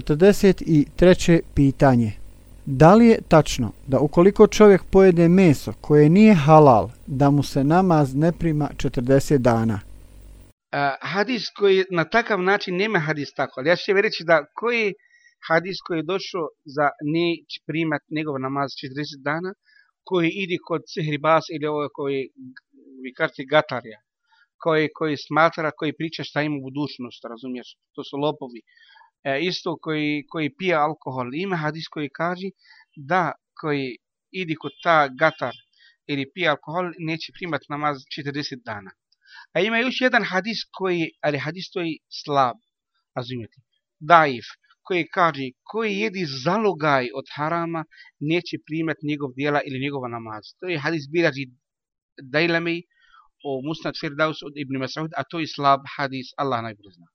43. pitanje. Da li je tačno da ukoliko čovjek pojede meso koje nije halal, da mu se namaz ne prima 40 dana? Uh, hadis koji na takav način nema hadis tako, ali ja ću reći da koji hadis koji je došao za ne primat njegov namaz 40 dana, koji ide kod sehribas ili ovo koji vi kažete gatarja, koji, koji smatra, koji priča šta ima budućnost, razumiješ, to su lopovi. E, isto koji, koji pije alkohol, ima hadis koji kaže da koji idi kod ta gatar ili pije alkohol, neće primat namaz 40 dana. A ima još jedan hadis koji, ali hadis to je slab, razumijete, daif, koji kaže, koji jedi zalogaj od harama, neće primati njegov dijela ili njegova namaz. To je hadis bilaži Dajlami o Musnad Firdaus od Ibn Mas'ud, a to je slab hadis, Allah najbolje zna.